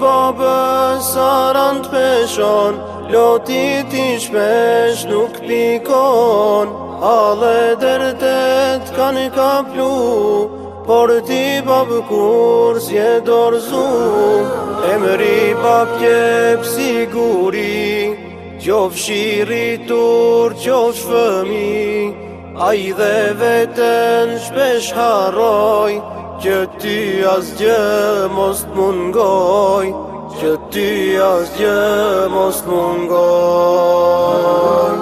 babës sa të peshon, lotit i shpesh nuk pikon, halë e dërtet kanë ka plu, por ti babë kur si dorzu dorëzu, e mëri papje pësi guri, qofë shiritur qofë shfëmi, A i dhe vetën shpesh haroj Që ty as gjë mos të mungoj Që ty as gjë mos të mungoj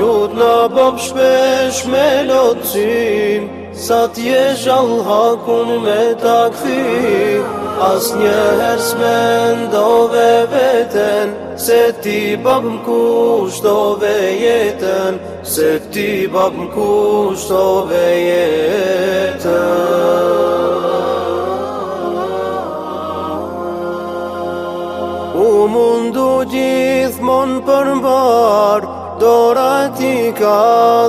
Lut në bob shpesh me lotësim Sa t'jesh hakun me takëthim As një herë s'mendove veten Se ti babë më kushtove jetën Se ti babë më kushtove jetën U mundu gjithmon për mbar Dora ti ka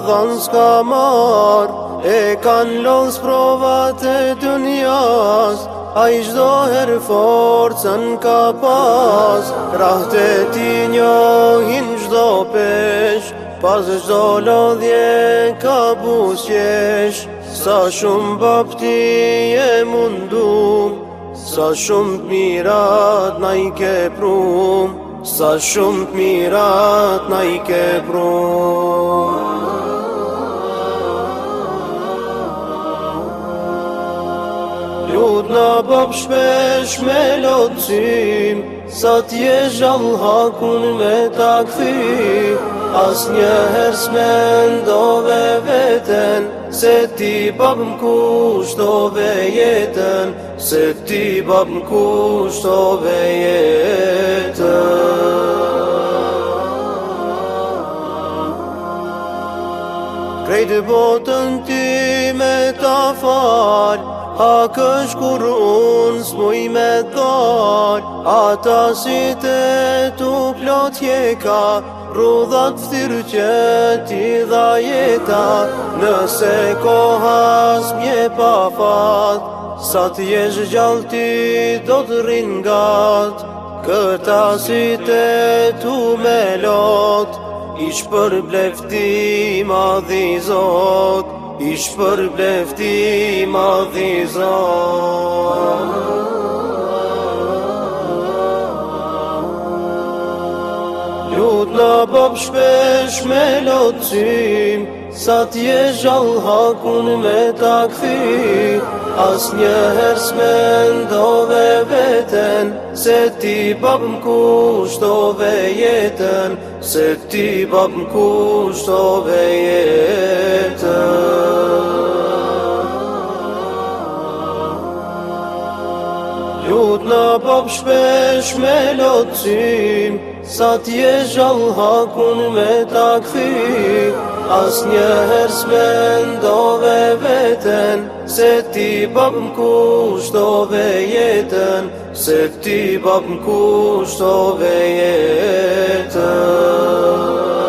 dhanë s'ka marë E kanë lonë s'provat e dënjasë A i gjdo her forcen ka pas Rahte ti njohin gjdo pesh Pas gjdo lodhje ka busjesh Sa shumë bapti e mundum Sa shumë të mirat na i ke pru Sa shumë të mirat na i ke pru Lut në bëm shpesh me lotësim Sa t'je zhal hakun me takëthi As një herës me ndove veten Se ti bëm kushtove jetën Se ti bëm kushtove jetën Krejtë botën ti me ta falë A kësh kur unë s'moj me dhaj Ata si të tu plot ka Rudhat fëtyrë që ti dha jeta Nëse kohas mje pa fat Sa jesh gjallë ti do të rinë gat Këta si të tu me lotë Ish për blefti madhi zot Ish për blefti madhi zot Lut në bëb shpesh me lotësim Sa t'je zhal hakun me ta këthi As një herës veten Se ti bëb në kushtove jetën se ti bab po më kushtove jetë Ljut në bab po shpesh me lotësim Sa t'je zhal hakun me ta këthi As një herë s'me ndove veten Se ti bab më kushtove jetën Se ti bab më kushtove jetën